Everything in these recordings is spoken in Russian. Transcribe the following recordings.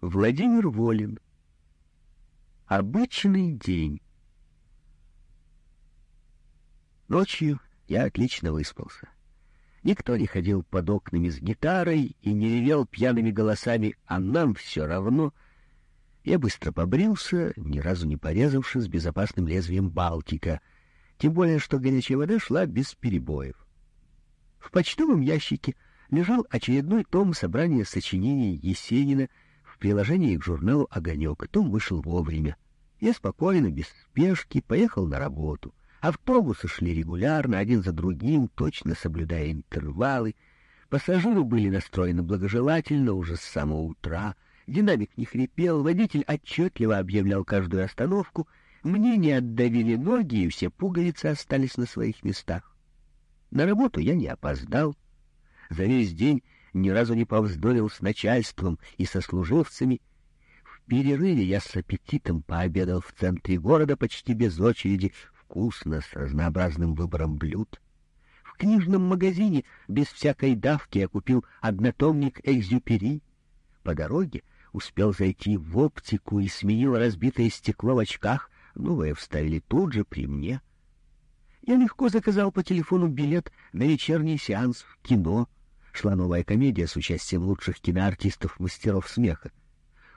Владимир Волин. Обычный день. Ночью я отлично выспался. Никто не ходил под окнами с гитарой и не ревел пьяными голосами, а нам все равно. Я быстро побрился, ни разу не порезавшись безопасным лезвием Балтика, тем более, что горячая вода шла без перебоев. В почтовом ящике лежал очередной том собрания сочинений Есенина — приложении к журналу «Огонек». Том вышел вовремя. Я спокойно, без спешки, поехал на работу. Автобусы шли регулярно, один за другим, точно соблюдая интервалы. Пассажиры были настроены благожелательно уже с самого утра. Динамик не хрипел, водитель отчетливо объявлял каждую остановку. Мне не отдавили ноги, и все пуговицы остались на своих местах. На работу я не опоздал. За весь день ни разу не повздорил с начальством и со служивцами. В перерыве я с аппетитом пообедал в центре города почти без очереди, вкусно, с разнообразным выбором блюд. В книжном магазине без всякой давки я купил однотомник Экзюпери. По дороге успел зайти в оптику и сменил разбитое стекло в очках, новое вставили тут же при мне. Я легко заказал по телефону билет на вечерний сеанс в кино — шла новая комедия с участием лучших киноартистов-мастеров смеха.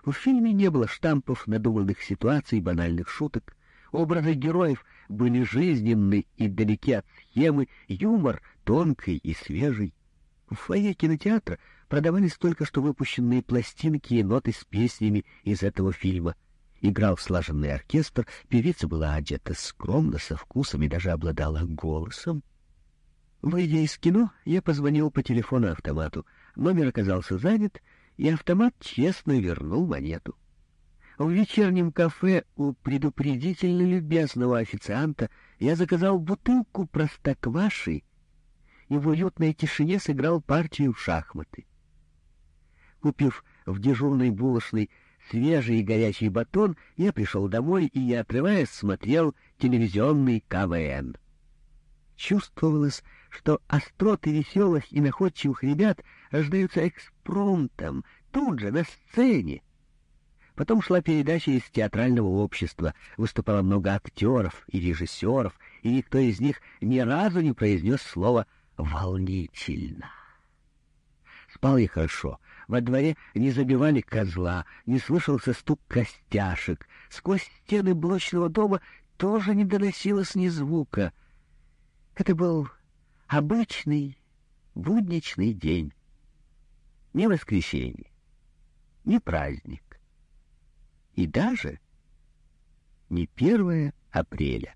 В фильме не было штампов, надуманных ситуаций, банальных шуток. Образы героев были жизненны и далеки от схемы, юмор тонкий и свежий. В фойе кинотеатра продавались только что выпущенные пластинки и ноты с песнями из этого фильма. Играл слаженный оркестр, певица была одета скромно, со вкусом и даже обладала голосом. Выйдя из кино, я позвонил по телефону-автомату. Номер оказался занят, и автомат честно вернул монету. В вечернем кафе у предупредительно любезного официанта я заказал бутылку простокваши и в уютной тишине сыграл партию в шахматы. Купив в дежурной булочной свежий и горячий батон, я пришел домой и, не отрываясь, смотрел телевизионный КВН. Чувствовалось, что остроты веселых и находчивых ребят рождаются экспромтом, тут же, на сцене. Потом шла передача из театрального общества, выступало много актеров и режиссеров, и никто из них ни разу не произнес слово «волнительно». Спал я хорошо. Во дворе не забивали козла, не слышался стук костяшек. Сквозь стены блочного дома тоже не доносилось ни звука. Это был обычный будничный день. Не воскресенье, не праздник. И даже не 1 апреля.